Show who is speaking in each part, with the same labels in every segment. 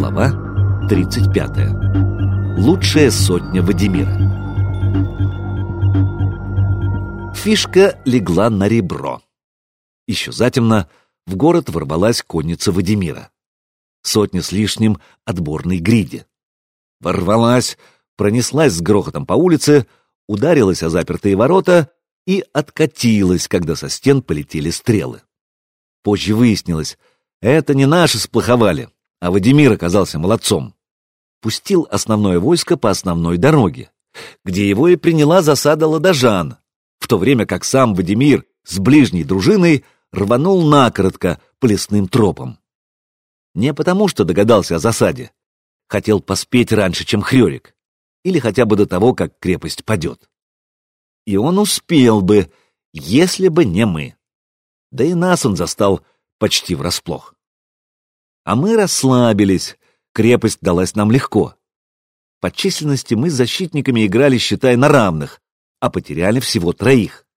Speaker 1: Глава 35. Лучшая сотня Вадимира. Фишка легла на ребро. Еще затемно в город ворвалась конница Вадимира. Сотня с лишним отборной гриди. Ворвалась, пронеслась с грохотом по улице, ударилась о запертые ворота и откатилась, когда со стен полетели стрелы. Позже выяснилось, это не наши сплоховали, а Вадимир оказался молодцом. Пустил основное войско по основной дороге, где его и приняла засада ладожан, в то время как сам Вадимир с ближней дружиной рванул накоротко по лесным тропам. Не потому, что догадался о засаде. Хотел поспеть раньше, чем Хрёрик. Или хотя бы до того, как крепость падет. И он успел бы, если бы не мы. Да и нас он застал почти врасплох. А мы расслабились, крепость далась нам легко. По численности мы с защитниками играли, считай, на равных, а потеряли всего троих.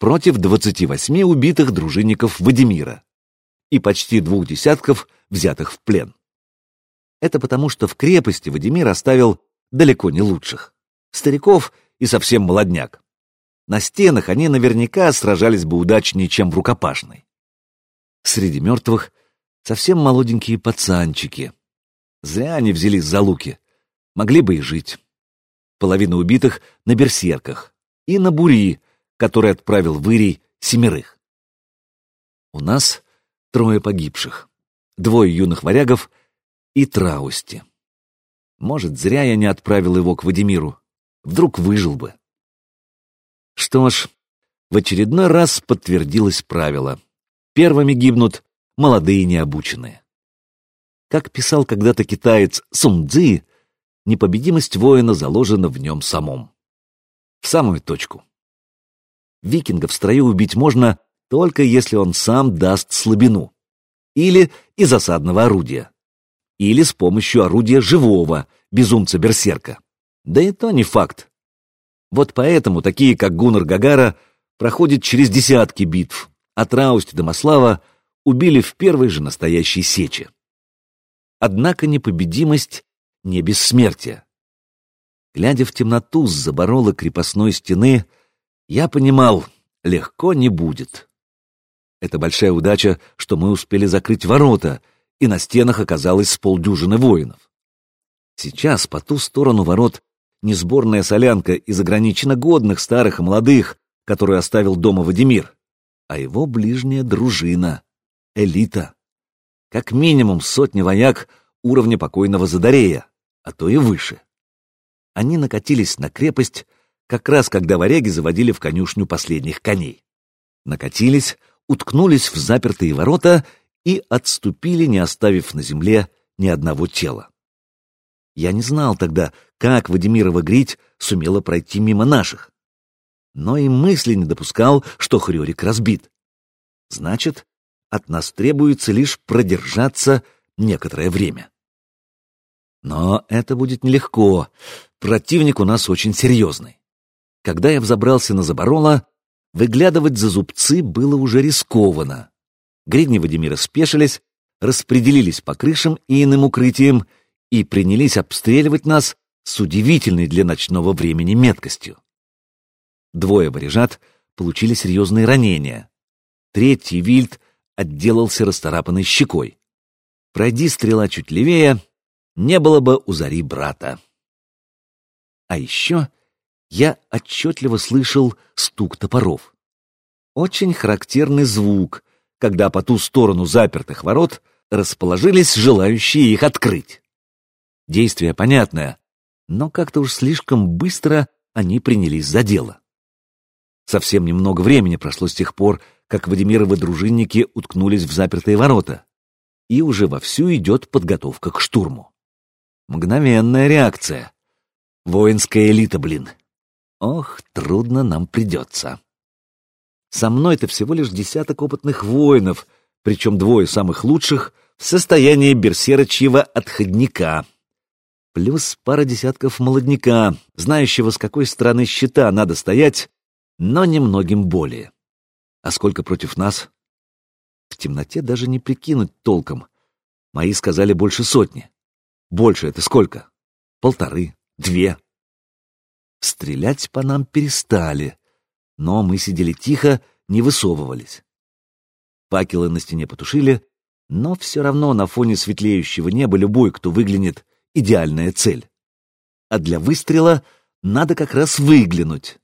Speaker 1: Против двадцати восьми убитых дружинников Вадимира и почти двух десятков взятых в плен. Это потому, что в крепости Вадимир оставил далеко не лучших. Стариков и совсем молодняк. На стенах они наверняка сражались бы удачнее, чем в рукопашной. Среди мертвых совсем молоденькие пацанчики. Зря они взялись за луки. Могли бы и жить. Половина убитых на берсерках. И на бури, который отправил в Ирий семерых. У нас трое погибших. Двое юных варягов и траусти. Может, зря я не отправил его к Вадимиру. Вдруг выжил бы. Что ж, в очередной раз подтвердилось правило. Первыми гибнут молодые необученные. Как писал когда-то китаец Сун Цзи, непобедимость воина заложена в нем самом. В самую точку. Викинга в строю убить можно только если он сам даст слабину. Или из осадного орудия. Или с помощью орудия живого, безумца-берсерка. Да и то не факт. Вот поэтому такие, как Гуннар Гагара, проходят через десятки битв, а Траусти до Маслава убили в первой же настоящей сече. Однако непобедимость не бессмертие. Глядя в темноту с заборола крепостной стены, я понимал, легко не будет. Это большая удача, что мы успели закрыть ворота, и на стенах оказалось с полдюжины воинов. Сейчас по ту сторону ворот не сборная солянка из ограниченно годных старых и молодых, которую оставил дома Вадимир, а его ближняя дружина, элита. Как минимум сотни вояк уровня покойного Задарея, а то и выше. Они накатились на крепость, как раз когда варяги заводили в конюшню последних коней. Накатились, уткнулись в запертые ворота и отступили, не оставив на земле ни одного тела. Я не знал тогда, как Вадимирова Грить сумела пройти мимо наших. Но и мысли не допускал, что Хрёрик разбит. Значит, от нас требуется лишь продержаться некоторое время. Но это будет нелегко. Противник у нас очень серьезный. Когда я взобрался на Заборола, выглядывать за зубцы было уже рискованно. Гридни Вадимира спешились, распределились по крышам и иным укрытиям и принялись обстреливать нас с удивительной для ночного времени меткостью. Двое варежат получили серьезные ранения. Третий вильд отделался расторапанной щекой. Пройди стрела чуть левее, не было бы у зари брата. А еще я отчетливо слышал стук топоров. Очень характерный звук, когда по ту сторону запертых ворот расположились желающие их открыть. Действие понятное, но как-то уж слишком быстро они принялись за дело. Совсем немного времени прошло с тех пор, как Вадимировы дружинники уткнулись в запертые ворота, и уже вовсю идет подготовка к штурму. Мгновенная реакция. Воинская элита, блин. Ох, трудно нам придется. Со мной-то всего лишь десяток опытных воинов, причем двое самых лучших в состоянии берсерочьего отходника — плюс пара десятков молодняка, знающего, с какой стороны щита надо стоять, но немногим более. А сколько против нас? В темноте даже не прикинуть толком. Мои сказали больше сотни. Больше это сколько? Полторы, две. Стрелять по нам перестали, но мы сидели тихо, не высовывались. Факелы на стене потушили, но все равно на фоне светлеющего неба любой, кто выглянет, идеальная цель. А для выстрела надо как раз выглянуть.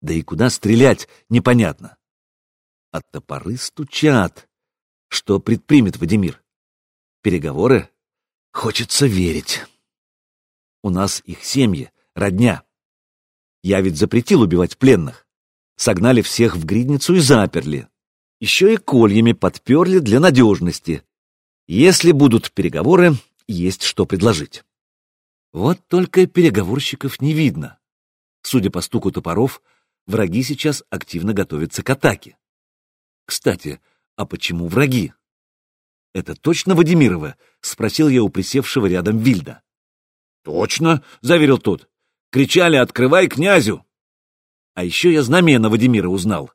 Speaker 1: Да и куда стрелять, непонятно. А топоры стучат. Что предпримет Вадимир? Переговоры? Хочется верить. У нас их семьи, родня. Я ведь запретил убивать пленных. Согнали всех в гридницу и заперли. Еще и кольями подперли для надежности. Если будут переговоры, есть что предложить. Вот только переговорщиков не видно. Судя по стуку топоров, враги сейчас активно готовятся к атаке. Кстати, а почему враги? Это точно Вадимирова? Спросил я у присевшего рядом Вильда. Точно, заверил тот. Кричали «Открывай князю!» А еще я знамена Вадимира узнал.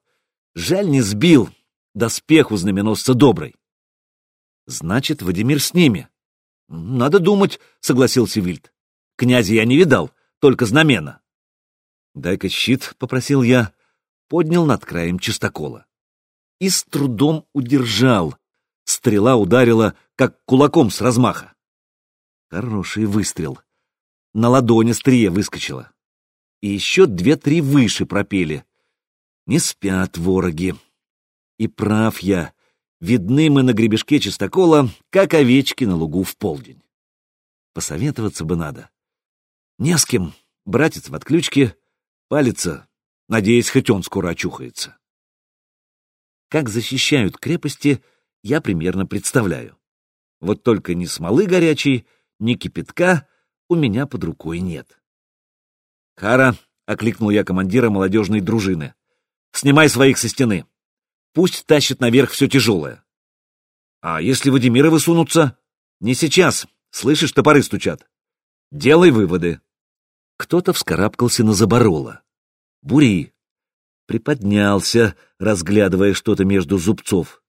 Speaker 1: Жаль, не сбил. Доспех у знаменосца добрый. Значит, Вадимир с ними. Надо думать, согласился Вильд. Князя я не видал, только знамена. Дай-ка щит, попросил я, поднял над краем чистокола и с трудом удержал. Стрела ударила, как кулаком с размаха. Хороший выстрел. На ладони стрие выскочила. И еще две-три выше пропели. Не спят вороги. И прав я. Видны мы на гребешке чистокола, как овечки на лугу в полдень. Посоветоваться бы надо. Не с кем. Братец в отключке. Палится. Надеюсь, хоть он скоро очухается. Как защищают крепости, я примерно представляю. Вот только ни смолы горячей, ни кипятка у меня под рукой нет. «Хара», — окликнул я командира молодежной дружины, — «снимай своих со стены. Пусть тащит наверх все тяжелое». «А если Вадимира высунутся?» «Не сейчас. Слышишь, топоры стучат. Делай выводы». Кто-то вскарабкался на заборола. «Бури, приподнялся, разглядывая что-то между зубцов.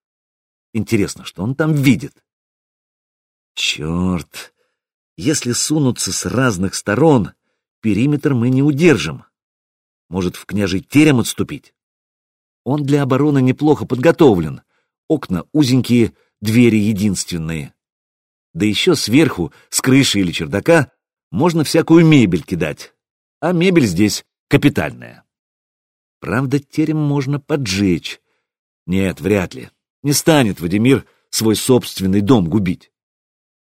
Speaker 1: Интересно, что он там видит? Черт! Если сунуться с разных сторон, периметр мы не удержим. Может, в княжий терем отступить? Он для обороны неплохо подготовлен. Окна узенькие, двери единственные. Да еще сверху, с крыши или чердака, можно всякую мебель кидать. А мебель здесь капитальная. Правда, терем можно поджечь. Нет, вряд ли. Не станет Вадимир свой собственный дом губить.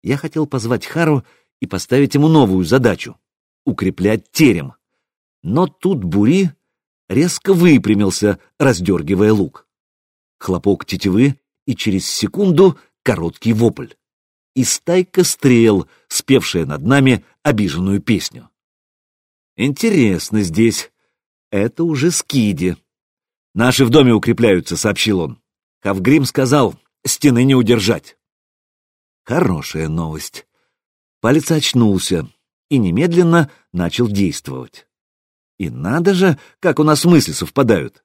Speaker 1: Я хотел позвать Хару и поставить ему новую задачу — укреплять терем. Но тут Бури резко выпрямился, раздергивая лук. Хлопок тетивы, и через секунду короткий вопль. И стайка стрел, спевшая над нами обиженную песню. Интересно здесь, это уже скиди. Наши в доме укрепляются, сообщил он. Хавгрим сказал, стены не удержать. Хорошая новость. Палец очнулся и немедленно начал действовать. И надо же, как у нас мысли совпадают.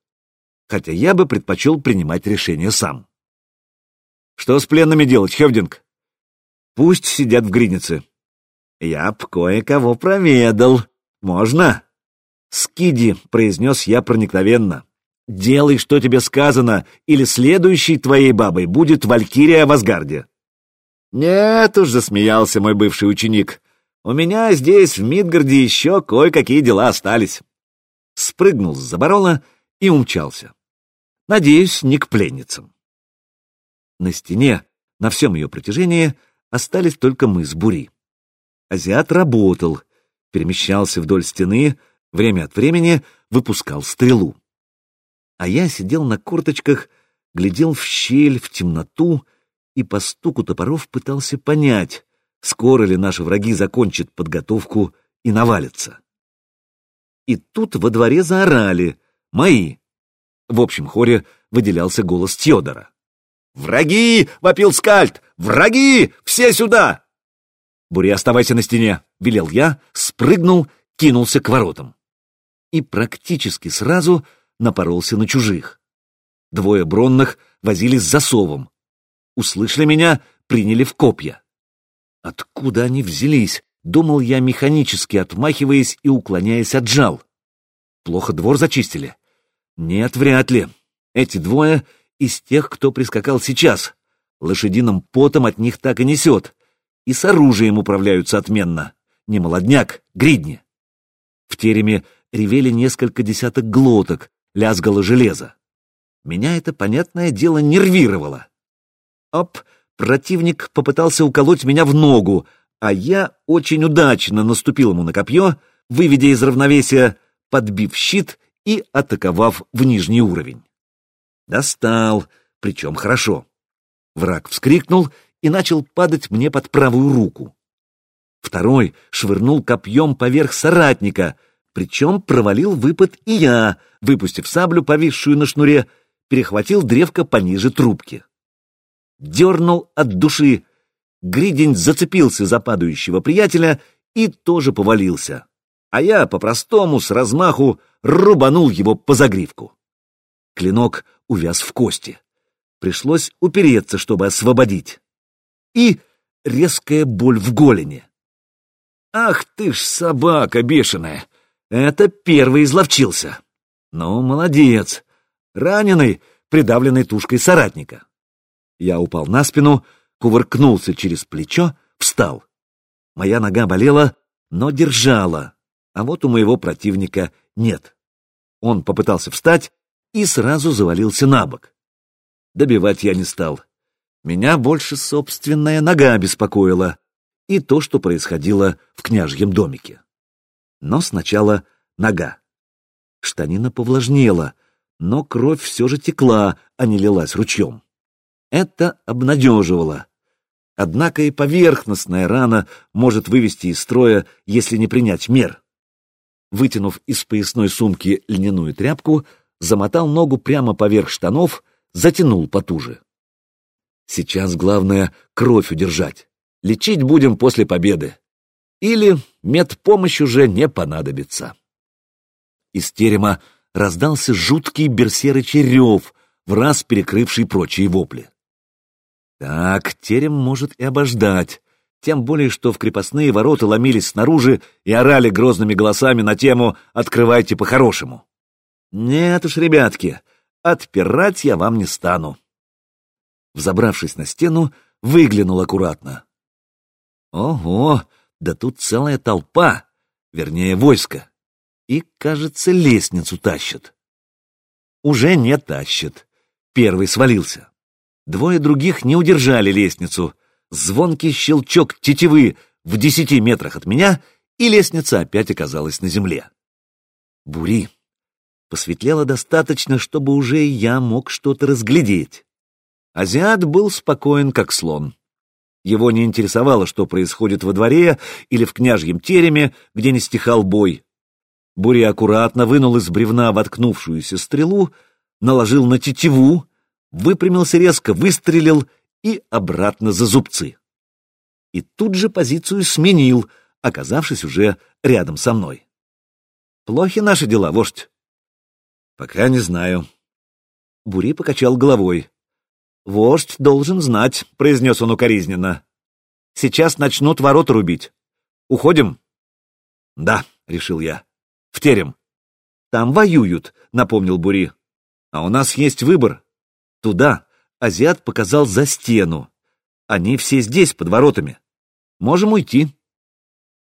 Speaker 1: Хотя я бы предпочел принимать решение сам. Что с пленными делать, Хевдинг? Пусть сидят в гринице. Я б кое-кого проведал. Можно? «Скиди», — произнес я проникновенно, — «делай, что тебе сказано, или следующей твоей бабой будет Валькирия в Асгарде». «Нет уж», — засмеялся мой бывший ученик, — «у меня здесь, в Мидгарде, еще кое-какие дела остались». Спрыгнул с заборола и умчался. Надеюсь, не к пленницам. На стене, на всем ее протяжении, остались только мы с Бури. Азиат работал, перемещался вдоль стены, время от времени выпускал стрелу. А я сидел на корточках, глядел в щель, в темноту и по стуку топоров пытался понять, скоро ли наши враги закончат подготовку и навалятся. И тут во дворе заорали «Мои!». В общем хоре выделялся голос Тьодора. «Враги!» — вопил Скальд. «Враги! Все сюда!» «Бури, оставайся на стене!» — велел я, спрыгнул, кинулся к воротам и практически сразу напоролся на чужих. Двое бронных возились с засовом. Услышали меня, приняли в копья. Откуда они взялись? Думал я, механически отмахиваясь и уклоняясь от жал. Плохо двор зачистили? Нет, вряд ли. Эти двое из тех, кто прискакал сейчас. Лошадиным потом от них так и несет. И с оружием управляются отменно. Не молодняк, гридни. В тереме ревели несколько десяток глоток, лязгало железо. Меня это, понятное дело, нервировало. Оп, противник попытался уколоть меня в ногу, а я очень удачно наступил ему на копье, выведя из равновесия, подбив щит и атаковав в нижний уровень. Достал, причем хорошо. Враг вскрикнул и начал падать мне под правую руку. Второй швырнул копьем поверх соратника, причем провалил выпад и я, выпустив саблю, повисшую на шнуре, перехватил древко пониже трубки. Дернул от души. Гридень зацепился за падающего приятеля и тоже повалился. А я по-простому, с размаху, рубанул его по загривку. Клинок увяз в кости. Пришлось упереться, чтобы освободить. И резкая боль в голени. «Ах ты ж собака бешеная! Это первый изловчился!» «Ну, молодец! Раненый, придавленный тушкой соратника!» Я упал на спину, кувыркнулся через плечо, встал. Моя нога болела, но держала, а вот у моего противника нет. Он попытался встать и сразу завалился на бок. Добивать я не стал. Меня больше собственная нога беспокоила и то, что происходило в княжьем домике. Но сначала нога. Штанина повлажнела, но кровь все же текла, а не лилась ручьем. Это обнадеживало. Однако и поверхностная рана может вывести из строя, если не принять мер. Вытянув из поясной сумки льняную тряпку, замотал ногу прямо поверх штанов, затянул потуже. Сейчас главное кровь удержать. Лечить будем после победы. Или медпомощь уже не понадобится. Из терема раздался жуткий берсерычий рев, раз перекрывший прочие вопли. Так, терем может и обождать, тем более, что в крепостные ворота ломились снаружи и орали грозными голосами на тему «Открывайте по-хорошему». Нет уж, ребятки, отпирать я вам не стану. Взобравшись на стену, выглянул аккуратно. Ого, да тут целая толпа, вернее, войско. И, кажется, лестницу тащат. Уже не тащат. Первый свалился. Двое других не удержали лестницу. Звонкий щелчок тетивы в десяти метрах от меня, и лестница опять оказалась на земле. Бури. Посветлело достаточно, чтобы уже я мог что-то разглядеть. Азиат был спокоен, как слон. Его не интересовало, что происходит во дворе или в княжьем тереме, где не стихал бой. Бури аккуратно вынул из бревна воткнувшуюся стрелу, наложил на тетиву, выпрямился резко, выстрелил и обратно за зубцы. И тут же позицию сменил, оказавшись уже рядом со мной. Плохи наши дела, вождь? Пока не знаю. Бури покачал головой. Вождь должен знать, произнес он укоризненно. Сейчас начнут ворота рубить. Уходим? Да, решил я. В терем. Там воюют, напомнил Бури. А у нас есть выбор. Туда азиат показал за стену. Они все здесь, под воротами. Можем уйти.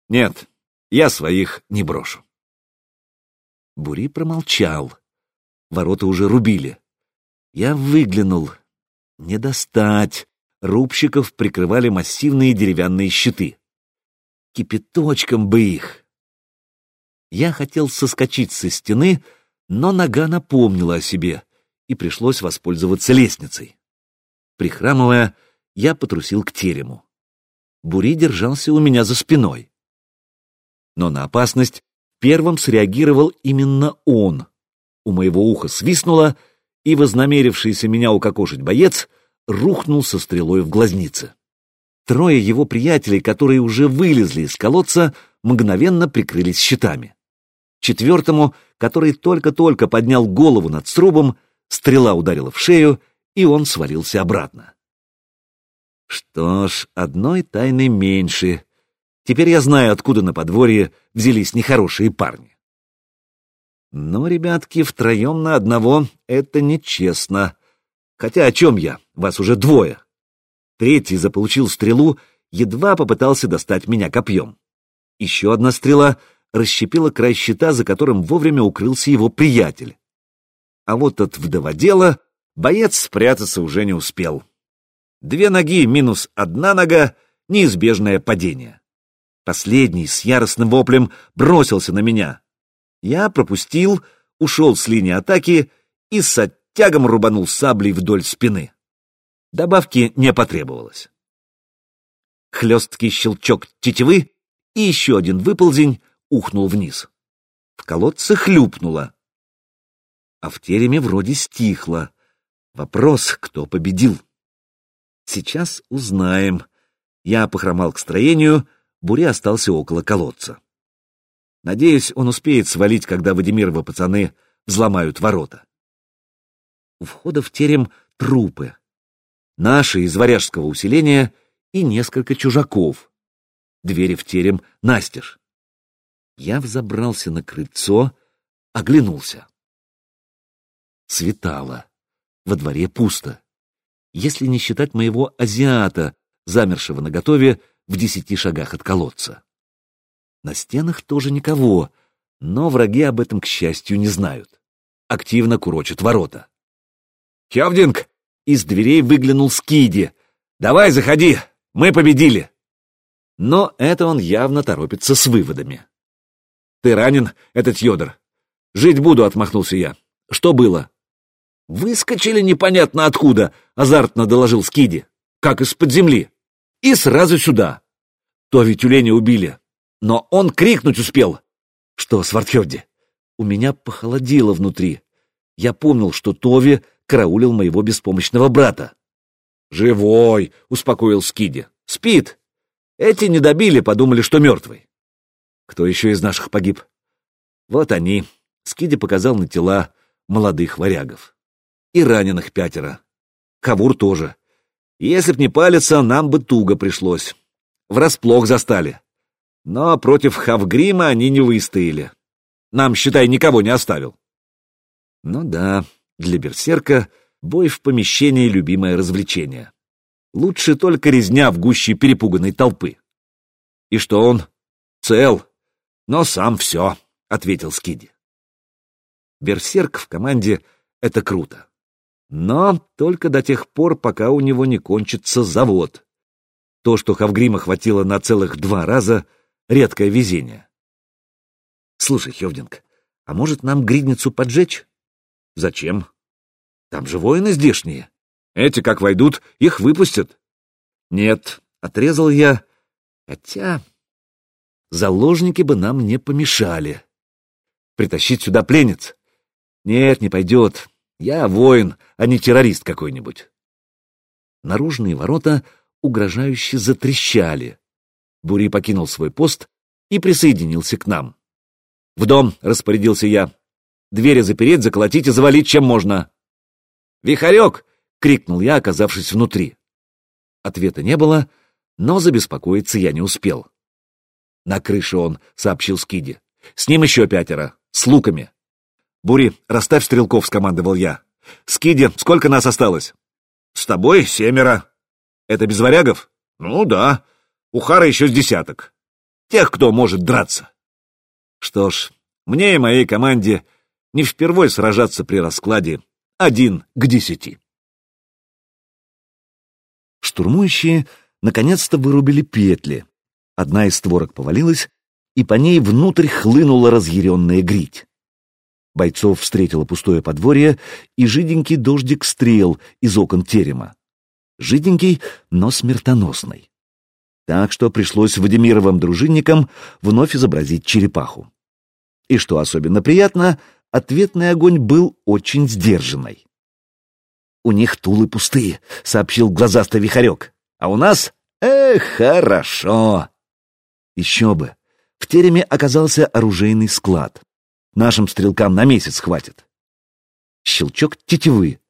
Speaker 1: Нет, я своих не брошу. Бури промолчал. Ворота уже рубили. Я выглянул. Не достать. Рубщиков прикрывали массивные деревянные щиты. Кипяточком бы их. Я хотел соскочить со стены, но нога напомнила о себе и пришлось воспользоваться лестницей. Прихрамывая, я потрусил к терему. Бури держался у меня за спиной. Но на опасность первым среагировал именно он. У моего уха свистнуло, и вознамерившийся меня укокошить боец рухнул со стрелой в глазнице. Трое его приятелей, которые уже вылезли из колодца, мгновенно прикрылись щитами. Четвертому, который только-только поднял голову над срубом, Стрела ударила в шею, и он свалился обратно. Что ж, одной тайны меньше. Теперь я знаю, откуда на подворье взялись нехорошие парни. Но, ребятки, втроем на одного — это нечестно. Хотя о чем я? Вас уже двое. Третий заполучил стрелу, едва попытался достать меня копьем. Еще одна стрела расщепила край щита, за которым вовремя укрылся его приятель. А вот от вдоводела боец спрятаться уже не успел. Две ноги минус одна нога — неизбежное падение. Последний с яростным воплем бросился на меня. Я пропустил, ушел с линии атаки и с оттягом рубанул саблей вдоль спины. Добавки не потребовалось. Хлесткий щелчок тетивы и еще один выползень ухнул вниз. В колодце хлюпнуло. А в тереме вроде стихло. Вопрос, кто победил. Сейчас узнаем. Я похромал к строению, Буре остался около колодца. Надеюсь, он успеет свалить, когда Вадимировы пацаны взломают ворота. У входа в терем трупы. Наши из варяжского усиления и несколько чужаков. Двери в терем настежь. Я взобрался на крыльцо, оглянулся. Светало. Во дворе пусто. Если не считать моего азиата, замершего на готове в десяти шагах от колодца. На стенах тоже никого, но враги об этом, к счастью, не знают. Активно курочат ворота. «Хевдинг!» Из дверей выглянул Скиди. «Давай, заходи! Мы победили!» Но это он явно торопится с выводами. «Ты ранен, этот Йодор?» «Жить буду», — отмахнулся я. «Что было?» «Выскочили непонятно откуда», — азартно доложил Скиди. «Как из-под земли» и сразу сюда. То ведь тюленя убили. Но он крикнуть успел. Что, Свардхевди? У меня похолодело внутри. Я помнил, что Тови караулил моего беспомощного брата. «Живой!» — успокоил Скиди. «Спит! Эти не добили, подумали, что мертвый». «Кто еще из наших погиб?» «Вот они!» — Скиди показал на тела молодых варягов. «И раненых пятеро. Кавур тоже. Если б не палиться, нам бы туго пришлось. Врасплох застали. Но против Хавгрима они не выстояли. Нам, считай, никого не оставил. Ну да, для берсерка бой в помещении — любимое развлечение. Лучше только резня в гуще перепуганной толпы. И что он? Цел. Но сам все, — ответил Скиди. Берсерк в команде — это круто. Но только до тех пор, пока у него не кончится завод. То, что Хавгрима хватило на целых два раза, — редкое везение. Слушай, Хевдинг, а может нам гридницу поджечь? Зачем? Там же воины здешние. Эти, как войдут, их выпустят. Нет, отрезал я. Хотя заложники бы нам не помешали. Притащить сюда пленниц? Нет, не пойдет. Я воин, а не террорист какой-нибудь. Наружные ворота угрожающе затрещали. Бури покинул свой пост и присоединился к нам. «В дом!» — распорядился я. «Двери запереть, заколотить и завалить, чем можно!» «Вихарек!» — крикнул я, оказавшись внутри. Ответа не было, но забеспокоиться я не успел. «На крыше он», — сообщил Скиди. «С ним еще пятеро, с луками». «Бури, расставь стрелков», — скомандовал я. «Скиди, сколько нас осталось?» «С тобой семеро». «Это без варягов?» «Ну да. У Хара еще с десяток. Тех, кто может драться». Что ж, мне и моей команде не впервой сражаться при раскладе один к десяти. Штурмующие наконец-то вырубили петли. Одна из створок повалилась, и по ней внутрь хлынула разъяренная грить. Бойцов встретило пустое подворье и жиденький дождик стрел из окон терема. Жиденький, но смертоносный. Так что пришлось Вадимировым дружинникам вновь изобразить черепаху. И что особенно приятно, ответный огонь был очень сдержанный. «У них тулы пустые», — сообщил глазастый вихарек. «А у нас? Эх, хорошо!» Еще бы! В тереме оказался оружейный склад. Нашим стрелкам на месяц хватит. Щелчок тетивы.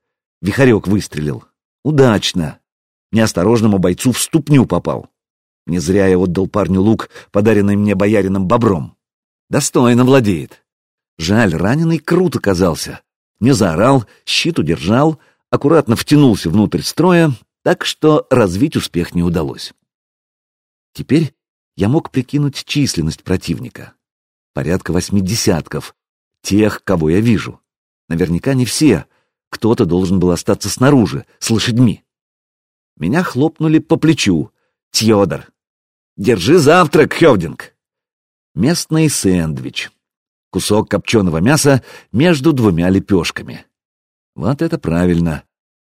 Speaker 1: Вихарек выстрелил. Удачно. неосторожному бойцу в ступню попал. Не зря я отдал парню лук, подаренный мне боярином бобром. Достойно владеет. Жаль, раненый крут оказался. Не заорал, щит удержал, аккуратно втянулся внутрь строя, так что развить успех не удалось. Теперь я мог прикинуть численность противника. Порядка восьми десятков, тех, кого я вижу. Наверняка не все, кто-то должен был остаться снаружи, с лошадьми. Меня хлопнули по плечу. Тьодор. «Держи завтрак, Хевдинг!» Местный сэндвич. Кусок копченого мяса между двумя лепешками. Вот это правильно.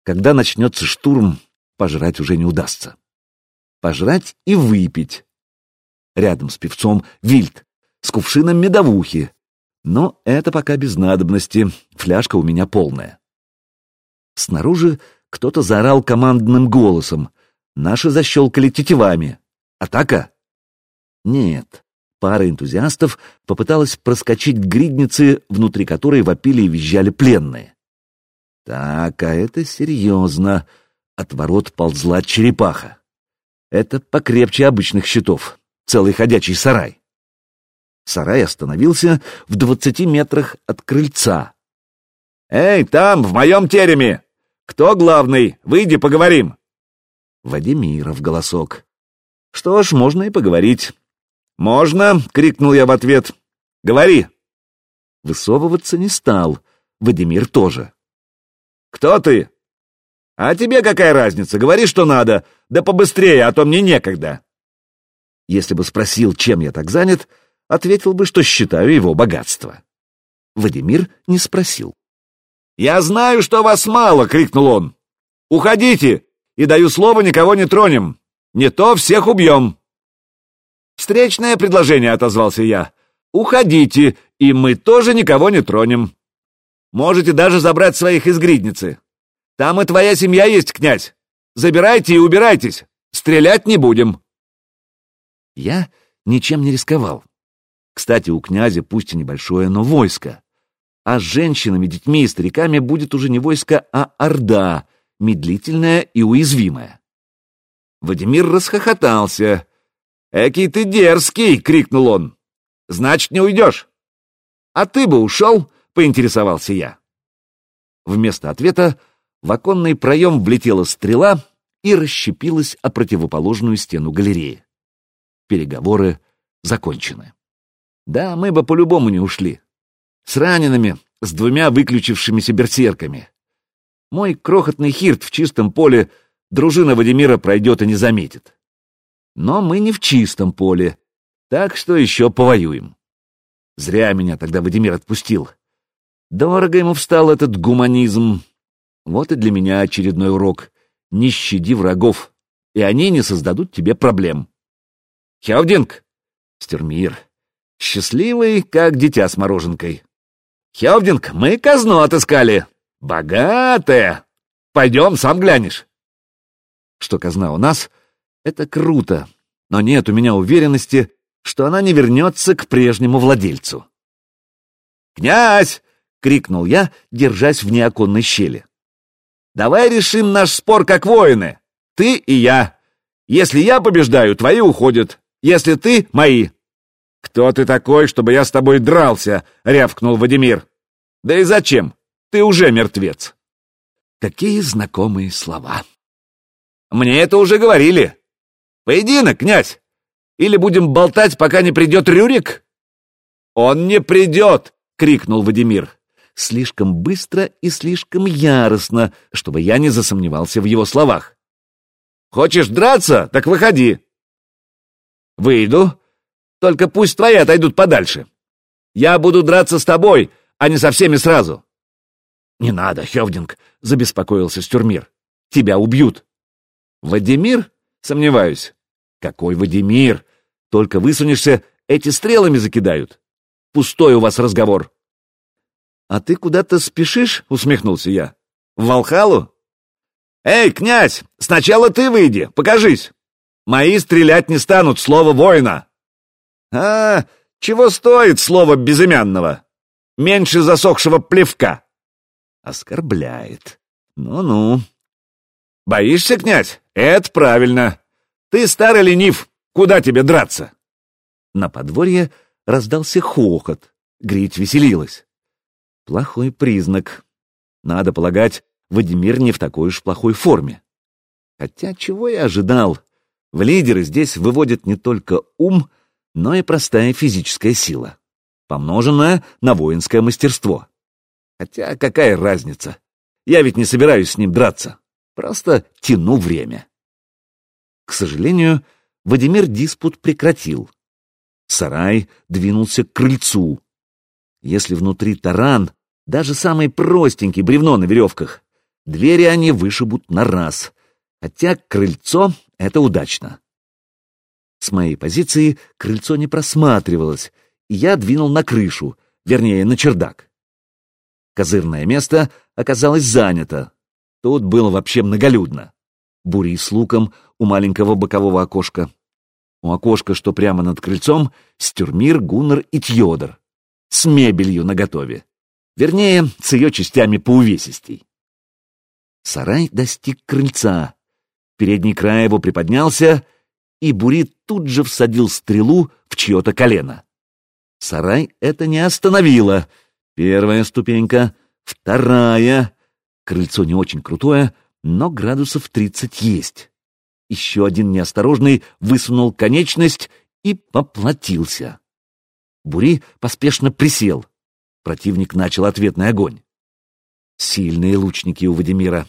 Speaker 1: Когда начнется штурм, пожрать уже не удастся. Пожрать и выпить. Рядом с певцом вильт, с кувшином медовухи. Но это пока без надобности, фляжка у меня полная. Снаружи кто-то заорал командным голосом. Наши защелкали тетивами. Атака? Нет. Пара энтузиастов попыталась проскочить к гриднице, внутри которой вопили и визжали пленные. Так, а это серьезно. От ворот ползла черепаха. Это покрепче обычных щитов. Целый ходячий сарай. Сарай остановился в двадцати метрах от крыльца. «Эй, там, в моем тереме! Кто главный? Выйди, поговорим!» Вадимиров голосок. «Что ж, можно и поговорить». «Можно!» — крикнул я в ответ. «Говори!» Высовываться не стал. Вадимир тоже. «Кто ты?» «А тебе какая разница? Говори, что надо. Да побыстрее, а то мне некогда». Если бы спросил, чем я так занят, ответил бы, что считаю его богатство. Вадимир не спросил. «Я знаю, что вас мало!» — крикнул он. «Уходите, и даю слово, никого не тронем. Не то всех убьем!» «Встречное предложение», — отозвался я. «Уходите, и мы тоже никого не тронем. Можете даже забрать своих из гридницы. Там и твоя семья есть, князь. Забирайте и убирайтесь. Стрелять не будем». Я ничем не рисковал. Кстати, у князя пусть и небольшое, но войско а с женщинами, детьми и стариками будет уже не войско, а орда, медлительная и уязвимая. Вадимир расхохотался. «Экий ты дерзкий!» — крикнул он. «Значит, не уйдешь!» «А ты бы ушел!» — поинтересовался я. Вместо ответа в оконный проем влетела стрела и расщепилась о противоположную стену галереи. Переговоры закончены. Да, мы бы по-любому не ушли с ранеными, с двумя выключившимися берсерками. Мой крохотный хирт в чистом поле дружина Вадимира пройдет и не заметит. Но мы не в чистом поле, так что еще повоюем. Зря меня тогда Вадимир отпустил. Дорого ему встал этот гуманизм. Вот и для меня очередной урок. Не щади врагов, и они не создадут тебе проблем. Хевдинг! Стермир. Счастливый, как дитя с мороженкой. Хевдинг, мы казну отыскали. Богатая. Пойдем, сам глянешь. Что казна у нас, это круто, но нет у меня уверенности, что она не вернется к прежнему владельцу. «Князь!» — крикнул я, держась в неоконной щели. «Давай решим наш спор как воины. Ты и я. Если я побеждаю, твои уходят. Если ты — мои. «Кто ты такой, чтобы я с тобой дрался?» — рявкнул Вадимир. «Да и зачем? Ты уже мертвец». Какие знакомые слова. «Мне это уже говорили. Поединок, князь! Или будем болтать, пока не придет Рюрик?» «Он не придет!» — крикнул Вадимир. Слишком быстро и слишком яростно, чтобы я не засомневался в его словах. «Хочешь драться? Так выходи!» «Выйду, только пусть твои отойдут подальше. Я буду драться с тобой, а не со всеми сразу. Не надо, Хевдинг, забеспокоился Стюрмир. Тебя убьют. Вадимир? Сомневаюсь. Какой Вадимир? Только высунешься, эти стрелами закидают. Пустой у вас разговор. А ты куда-то спешишь? Усмехнулся я. В Волхалу? Эй, князь, сначала ты выйди, покажись. Мои стрелять не станут, слово воина. А, чего стоит слово безымянного? Меньше засохшего плевка. Оскорбляет. Ну-ну. Боишься, князь? Это правильно. Ты старый ленив, куда тебе драться? На подворье раздался хохот. Грить веселилась. Плохой признак. Надо полагать, Вадимир не в такой уж плохой форме. Хотя чего я ожидал? В лидеры здесь выводят не только ум, но и простая физическая сила, помноженная на воинское мастерство. Хотя какая разница? Я ведь не собираюсь с ним драться, просто тяну время. К сожалению, Вадимир диспут прекратил. Сарай двинулся к крыльцу. Если внутри таран, даже самый простенький бревно на веревках, двери они вышибут на раз, хотя крыльцо — это удачно. С моей позиции крыльцо не просматривалось, и я двинул на крышу, вернее, на чердак. Козырное место оказалось занято. Тут было вообще многолюдно. Бури с луком у маленького бокового окошка. У окошка, что прямо над крыльцом, Стюрмир, Гуннер и Тьодор. С мебелью наготове. Вернее, с ее частями поувесистей. Сарай достиг крыльца. Передний край его приподнялся, и Бури тут же всадил стрелу в чье-то колено. Сарай это не остановило. Первая ступенька, вторая. Крыльцо не очень крутое, но градусов тридцать есть. Еще один неосторожный высунул конечность и поплатился. Бури поспешно присел. Противник начал ответный огонь. Сильные лучники у Вадимира.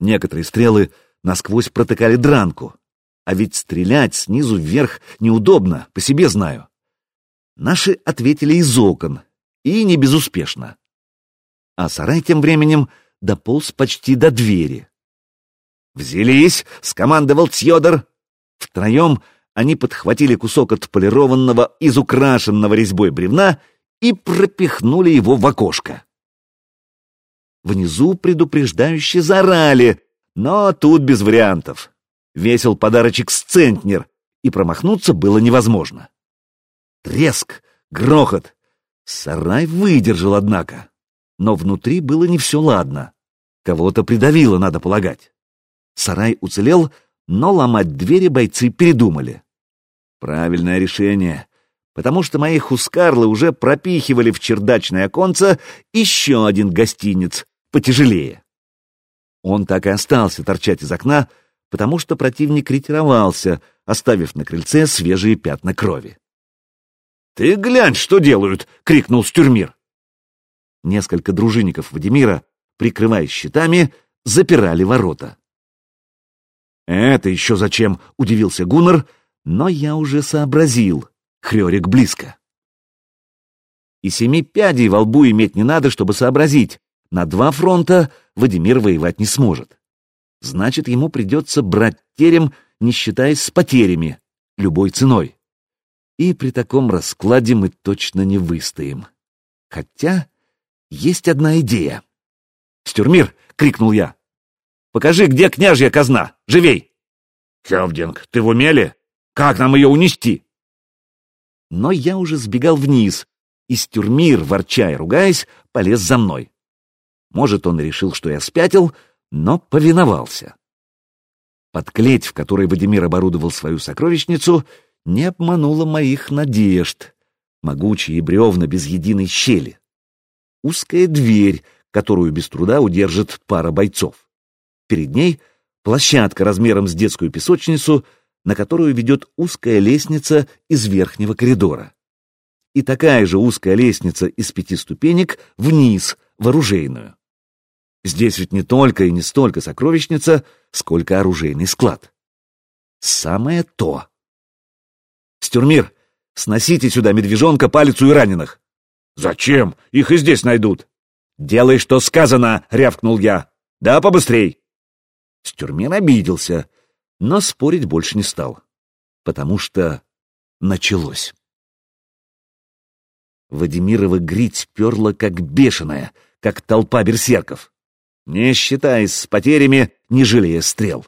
Speaker 1: Некоторые стрелы насквозь протыкали дранку. А ведь стрелять снизу вверх неудобно, по себе знаю. Наши ответили из окон, и не безуспешно. А сарай тем временем дополз почти до двери. «Взялись!» — скомандовал Тьодор. Втроем они подхватили кусок отполированного, изукрашенного резьбой бревна и пропихнули его в окошко. Внизу предупреждающе зарали, но тут без вариантов. Весил подарочек сцентнер, и промахнуться было невозможно. Треск, грохот. Сарай выдержал, однако. Но внутри было не все ладно. Кого-то придавило, надо полагать. Сарай уцелел, но ломать двери бойцы передумали. Правильное решение, потому что мои хускарлы уже пропихивали в чердачное оконце еще один гостиниц, потяжелее. Он так и остался торчать из окна, потому что противник ретировался, оставив на крыльце свежие пятна крови. «Ты глянь, что делают!» — крикнул Стюрмир. Несколько дружинников Вадимира, прикрываясь щитами, запирали ворота. «Это еще зачем?» — удивился Гуннар, но я уже сообразил. Хрёрик близко. И семи пядей во лбу иметь не надо, чтобы сообразить. На два фронта Вадимир воевать не сможет. Значит, ему придется брать терем, не считаясь с потерями, любой ценой. И при таком раскладе мы точно не выстоим. Хотя есть одна идея. «Стюрмир!» — крикнул я. «Покажи, где княжья казна! Живей!» «Хевдинг, ты в умеле? Как нам ее унести?» Но я уже сбегал вниз, и Стюрмир, ворча и ругаясь, полез за мной. Может, он решил, что я спятил, но повиновался. Под клеть, в которой Вадимир оборудовал свою сокровищницу, не обманула моих надежд. Могучие бревна без единой щели. Узкая дверь, которую без труда удержит пара бойцов. Перед ней площадка размером с детскую песочницу, на которую ведет узкая лестница из верхнего коридора. И такая же узкая лестница из пяти ступенек вниз, в оружейную. Здесь ведь не только и не столько сокровищница, сколько оружейный склад. Самое то. Стюрмир, сносите сюда медвежонка, палицу и раненых. Зачем? Их и здесь найдут. Делай, что сказано, рявкнул я. Да, побыстрей. Стюрмир обиделся, но спорить больше не стал, потому что началось. Вадимирова грить перла как бешеная, как толпа берсерков не считаясь с потерями, не жалея стрел.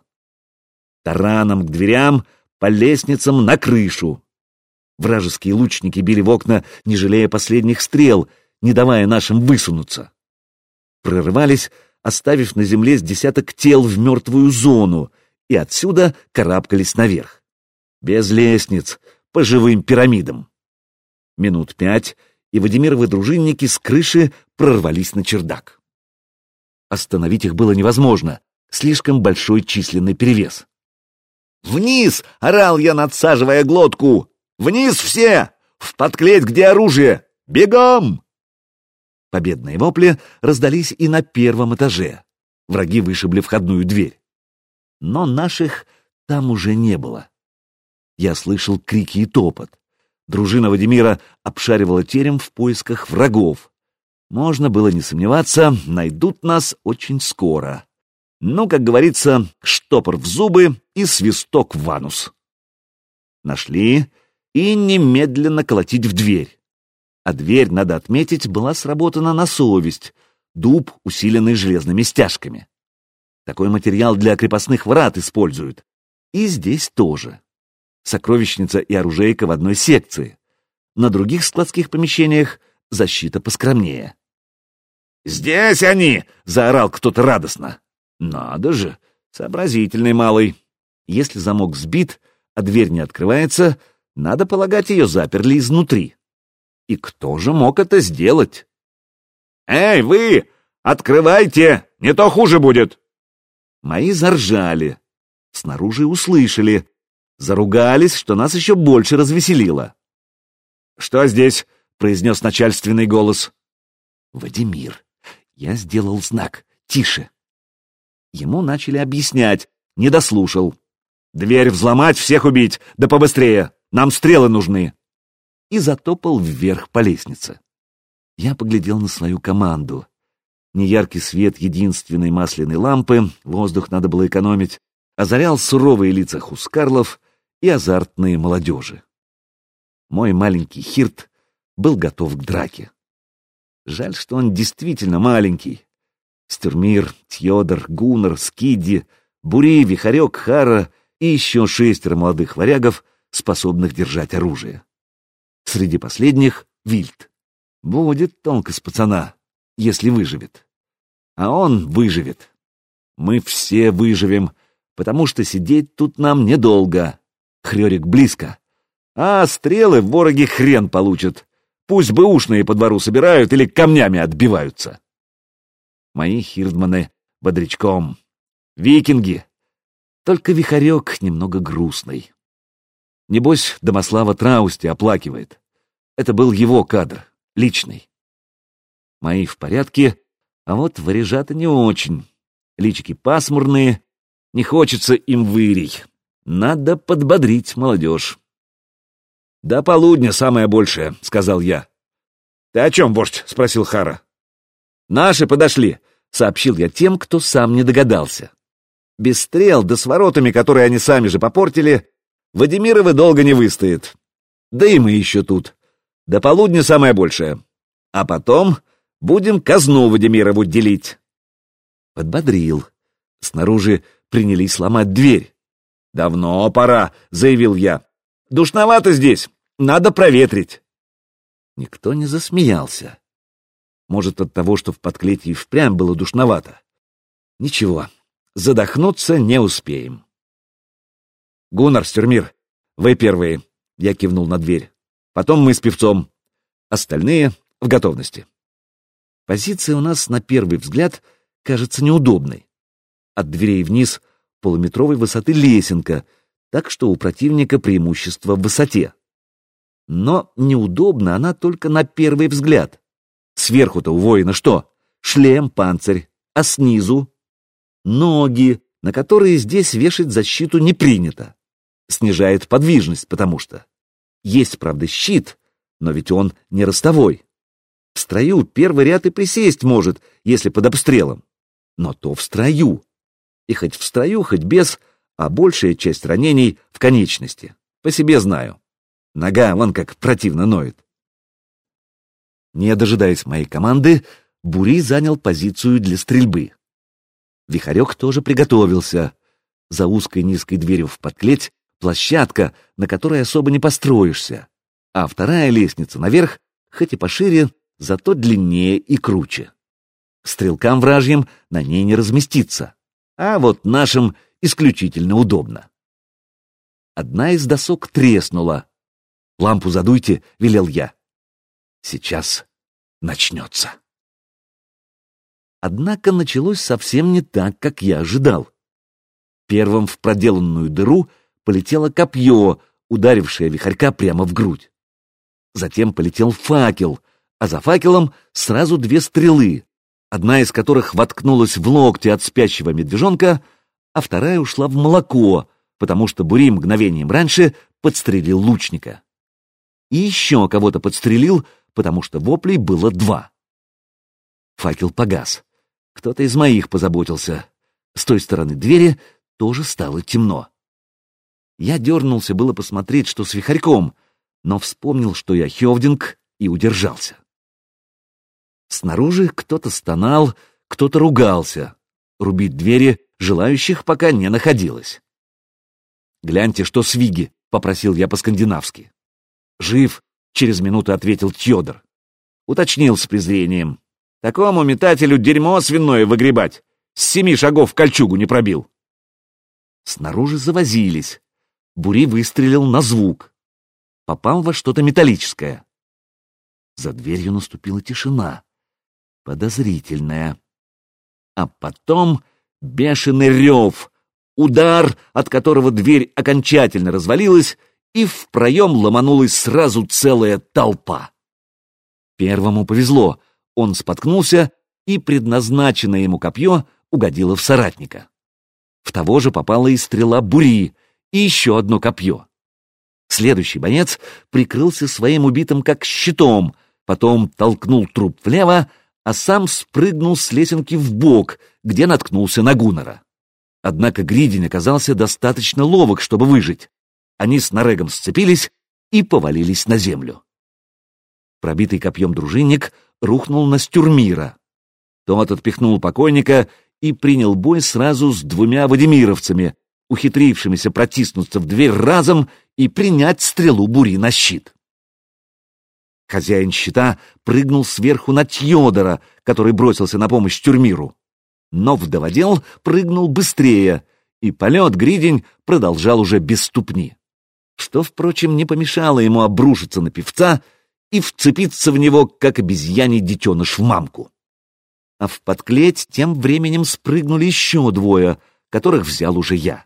Speaker 1: Тараном к дверям, по лестницам на крышу. Вражеские лучники били в окна, не жалея последних стрел, не давая нашим высунуться. Прорывались, оставив на земле с десяток тел в мертвую зону, и отсюда карабкались наверх. Без лестниц, по живым пирамидам. Минут пять, и Вадимировы дружинники с крыши прорвались на чердак. Остановить их было невозможно, слишком большой численный перевес. «Вниз!» — орал я, надсаживая глотку. «Вниз все! В подклеть, где оружие! Бегом!» Победные вопли раздались и на первом этаже. Враги вышибли входную дверь. Но наших там уже не было. Я слышал крики и топот. Дружина Вадимира обшаривала терем в поисках врагов. Можно было не сомневаться, найдут нас очень скоро. Ну, как говорится, штопор в зубы и свисток в анус. Нашли и немедленно колотить в дверь. А дверь, надо отметить, была сработана на совесть, дуб, усиленный железными стяжками. Такой материал для крепостных врат используют. И здесь тоже. Сокровищница и оружейка в одной секции. На других складских помещениях защита поскромнее. «Здесь они!» — заорал кто-то радостно. Надо же, сообразительный малый. Если замок сбит, а дверь не открывается, надо полагать, ее заперли изнутри. И кто же мог это сделать? «Эй, вы! Открывайте! Не то хуже будет!» Мои заржали. Снаружи услышали. Заругались, что нас еще больше развеселило. «Что здесь?» — произнес начальственный голос. «Вадимир». Я сделал знак. «Тише». Ему начали объяснять, не дослушал. «Дверь взломать, всех убить, да побыстрее, нам стрелы нужны!» И затопал вверх по лестнице. Я поглядел на свою команду. Неяркий свет единственной масляной лампы, воздух надо было экономить, озарял суровые лица хускарлов и азартные молодежи. Мой маленький Хирт был готов к драке. Жаль, что он действительно маленький, Стюрмир, Тьодор, Гуннер, Скидди, Бури, Вихарек, Хара и еще шестеро молодых варягов, способных держать оружие. Среди последних — Вильд. Будет тонко с пацана, если выживет. А он выживет. Мы все выживем, потому что сидеть тут нам недолго. Хрёрик близко. А стрелы вороги хрен получат. Пусть бы ушные по двору собирают или камнями отбиваются мои хирдманы бодрячком. Викинги! Только вихарек немного грустный. Небось, Домослава Траусти оплакивает. Это был его кадр, личный. Мои в порядке, а вот варежата не очень. Личики пасмурные, не хочется им вырий. Надо подбодрить молодежь. «До полудня самое большее», — сказал я. «Ты о чем, вождь?» — спросил Хара. «Наши подошли», — сообщил я тем, кто сам не догадался. Без стрел, да с воротами, которые они сами же попортили, Вадимировы долго не выстоит. Да и мы еще тут. До полудня самое большее. А потом будем казну Вадимирову делить. Подбодрил. Снаружи принялись ломать дверь. «Давно пора», — заявил я. «Душновато здесь, надо проветрить». Никто не засмеялся. Может, от того, что в подклете и впрямь было душновато. Ничего, задохнуться не успеем. Гуннар, Стюрмир, вы первые. Я кивнул на дверь. Потом мы с певцом. Остальные в готовности. Позиция у нас на первый взгляд кажется неудобной. От дверей вниз полуметровой высоты лесенка, так что у противника преимущество в высоте. Но неудобна она только на первый взгляд. Сверху-то у воина что? Шлем, панцирь, а снизу? Ноги, на которые здесь вешать защиту не принято. Снижает подвижность, потому что. Есть, правда, щит, но ведь он не ростовой. В строю первый ряд и присесть может, если под обстрелом. Но то в строю. И хоть в строю, хоть без, а большая часть ранений в конечности. По себе знаю. Нога вон как противно ноет. Не дожидаясь моей команды, Бури занял позицию для стрельбы. Вихарек тоже приготовился. За узкой низкой дверью в подклеть площадка, на которой особо не построишься, а вторая лестница наверх, хоть и пошире, зато длиннее и круче. Стрелкам вражьим на ней не разместиться, а вот нашим исключительно удобно. Одна из досок треснула. «Лампу задуйте», — велел я. «Сейчас начнется». Однако началось совсем не так, как я ожидал. Первым в проделанную дыру полетело копье, ударившее вихарька прямо в грудь. Затем полетел факел, а за факелом сразу две стрелы, одна из которых воткнулась в локти от спящего медвежонка, а вторая ушла в молоко, потому что Бури мгновением раньше подстрелил лучника. И еще кого-то подстрелил, потому что воплей было два. Факел погас. Кто-то из моих позаботился. С той стороны двери тоже стало темно. Я дернулся было посмотреть, что с вихарьком, но вспомнил, что я Хевдинг, и удержался. Снаружи кто-то стонал, кто-то ругался. Рубить двери желающих пока не находилось. «Гляньте, что с Виги», — попросил я по-скандинавски. «Жив», — через минуту ответил Тьодор. Уточнил с презрением. «Такому метателю дерьмо свиное выгребать. С семи шагов кольчугу не пробил». Снаружи завозились. Бури выстрелил на звук. Попал во что-то металлическое. За дверью наступила тишина подозрительная. А потом бешеный рев, удар, от которого дверь окончательно развалилась, и в проем ломанулась сразу целая толпа. Первому повезло, он споткнулся, и предназначенное ему копье угодило в соратника. В того же попала и стрела бури, и еще одно копье. Следующий боец прикрылся своим убитым как щитом, потом толкнул труп влево, а сам спрыгнул с лесенки в бок, где наткнулся на Гуннера. Однако Гридин оказался достаточно ловок, чтобы выжить. Они с Нарегом сцепились и повалились на землю. Пробитый копьем дружинник рухнул на стюрмира. Тот отпихнул покойника и принял бой сразу с двумя вадимировцами, ухитрившимися протиснуться в дверь разом и принять стрелу бури на щит. Хозяин щита прыгнул сверху на Тьодора, который бросился на помощь Тюрмиру. Но вдоводел прыгнул быстрее, и полет Гридень продолжал уже без ступни. Что, впрочем, не помешало ему обрушиться на певца и вцепиться в него, как обезьяний детеныш в мамку. А в подклеть тем временем спрыгнули еще двое, которых взял уже я.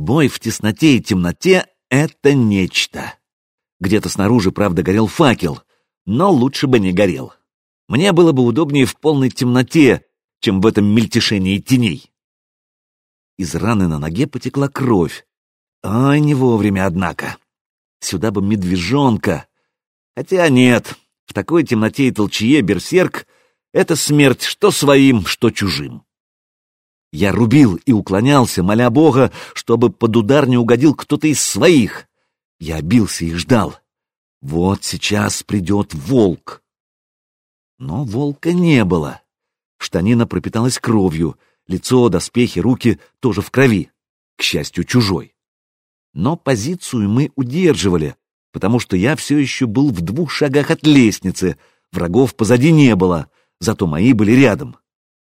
Speaker 1: Бой в тесноте и темноте — это нечто. Где-то снаружи, правда, горел факел, но лучше бы не горел. Мне было бы удобнее в полной темноте, чем в этом мельтешении теней. Из раны на ноге потекла кровь. Ой, не вовремя, однако. Сюда бы медвежонка. Хотя нет, в такой темноте и толчье берсерк — это смерть что своим, что чужим. Я рубил и уклонялся, моля Бога, чтобы под удар не угодил кто-то из своих. Я бился и ждал. Вот сейчас придет волк. Но волка не было. Штанина пропиталась кровью, лицо, доспехи, руки тоже в крови, к счастью, чужой. Но позицию мы удерживали, потому что я все еще был в двух шагах от лестницы, врагов позади не было, зато мои были рядом.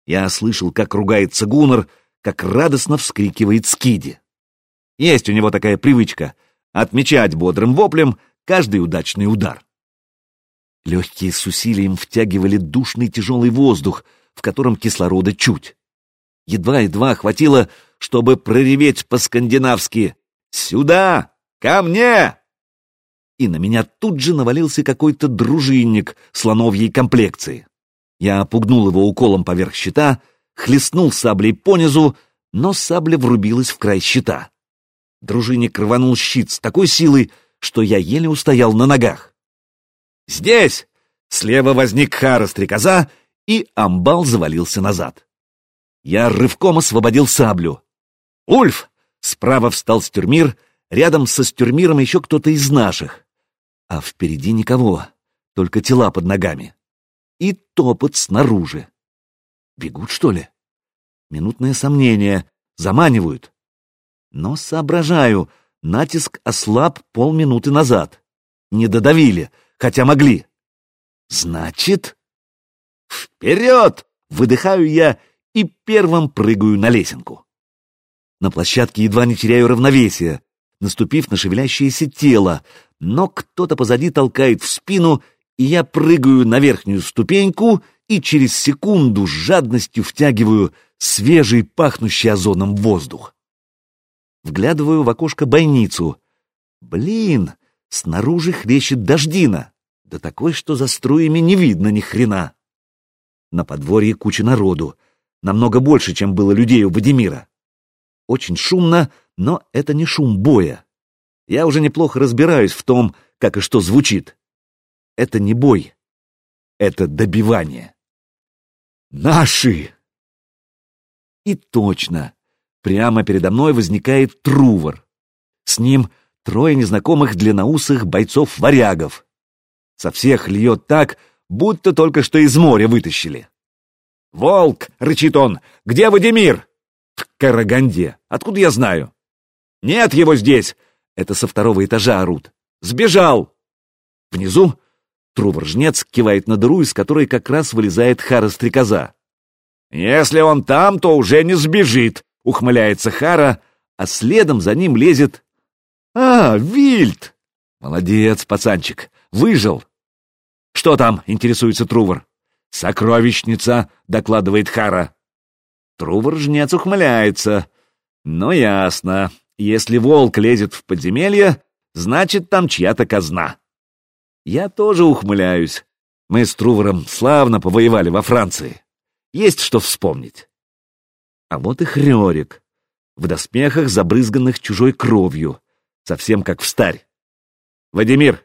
Speaker 1: Я слышал, как ругается Гуннер, как радостно вскрикивает Скиди. Есть у него такая привычка — отмечать бодрым воплем каждый удачный удар. Легкие с усилием втягивали душный тяжелый воздух, в котором кислорода чуть. Едва-едва хватило, чтобы прореветь по-скандинавски «Сюда! Ко мне!» И на меня тут же навалился какой-то дружинник слоновьей комплекции. Я опугнул его уколом поверх щита, хлестнул саблей понизу, но сабля врубилась в край щита. Дружинник рванул щит с такой силой, что я еле устоял на ногах. «Здесь!» Слева возник Хара-стрекоза, и амбал завалился назад. Я рывком освободил саблю. «Ульф!» Справа встал Стюрмир, рядом со Стюрмиром еще кто-то из наших. А впереди никого, только тела под ногами. И топот снаружи. Бегут, что ли? Минутное сомнение. Заманивают. Но соображаю, натиск ослаб полминуты назад. Не додавили, хотя могли. Значит... Вперед! Выдыхаю я и первым прыгаю на лесенку. На площадке едва не теряю равновесие, наступив на шевелящееся тело, но кто-то позади толкает в спину, и я прыгаю на верхнюю ступеньку и через секунду с жадностью втягиваю свежий, пахнущий озоном воздух. Вглядываю в окошко бойницу. Блин, снаружи хлещет дождина, да такой, что за струями не видно ни хрена. На подворье куча народу, намного больше, чем было людей у Вадимира. Очень шумно, но это не шум боя. Я уже неплохо разбираюсь в том, как и что звучит. Это не бой, это добивание. Наши! И точно, прямо передо мной возникает Трувор. С ним трое незнакомых длинноусых бойцов-варягов. Со всех льет так, будто только что из моря вытащили. «Волк!» — рычит он. «Где Вадимир?» «В Караганде. Откуда я знаю?» «Нет его здесь!» — это со второго этажа орут. «Сбежал!» Внизу Трувор-жнец кивает на дыру, из которой как раз вылезает Хара-стрекоза. «Если он там, то уже не сбежит!» — ухмыляется Хара, а следом за ним лезет... «А, Вильд!» «Молодец, пацанчик, выжил!» «Что там?» — интересуется Трувор. «Сокровищница», — докладывает Хара. Трувор-жнец ухмыляется. «Ну, ясно. Если волк лезет в подземелье, значит, там чья-то казна». Я тоже ухмыляюсь. Мы с Трувором славно повоевали во Франции. Есть что вспомнить. А вот и Хрёрик. В доспехах, забрызганных чужой кровью. Совсем как в старь. «Вадимир,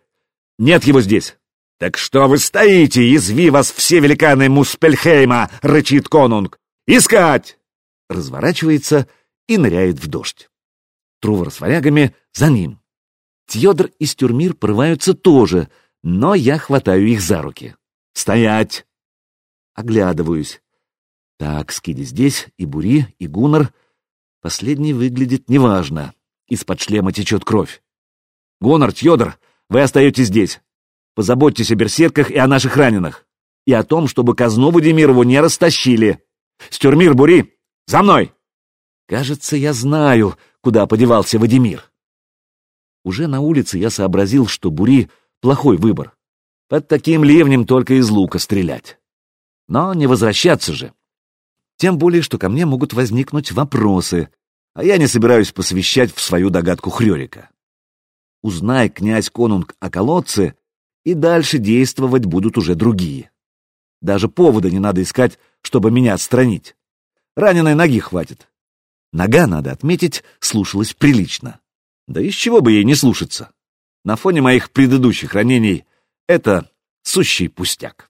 Speaker 1: нет его здесь!» «Так что вы стоите, изви вас все великаны Муспельхейма!» — рычит конунг. «Искать!» Разворачивается и ныряет в дождь. Трувор с варягами за ним. Тьодр и Стюрмир порываются тоже, но я хватаю их за руки. «Стоять!» Оглядываюсь. Так, Скиди здесь, и Бури, и Гуннар. Последний выглядит неважно. Из-под шлема течет кровь. «Гуннар, Тьодор, вы остаетесь здесь. Позаботьтесь о берсерках и о наших раненых. И о том, чтобы казну Вадимирову не растащили. Стюрмир, Бури, за мной!» Кажется, я знаю, куда подевался Вадимир. Уже на улице я сообразил, что Бури — плохой выбор. Под таким ливнем только из лука стрелять. Но не возвращаться же. Тем более, что ко мне могут возникнуть вопросы, а я не собираюсь посвящать в свою догадку Хрёрика. Узнай, князь Конунг, о колодце, и дальше действовать будут уже другие. Даже повода не надо искать, чтобы меня отстранить. Раненой ноги хватит. Нога, надо отметить, слушалась прилично. Да из чего бы ей не слушаться? На фоне моих предыдущих ранений это сущий пустяк.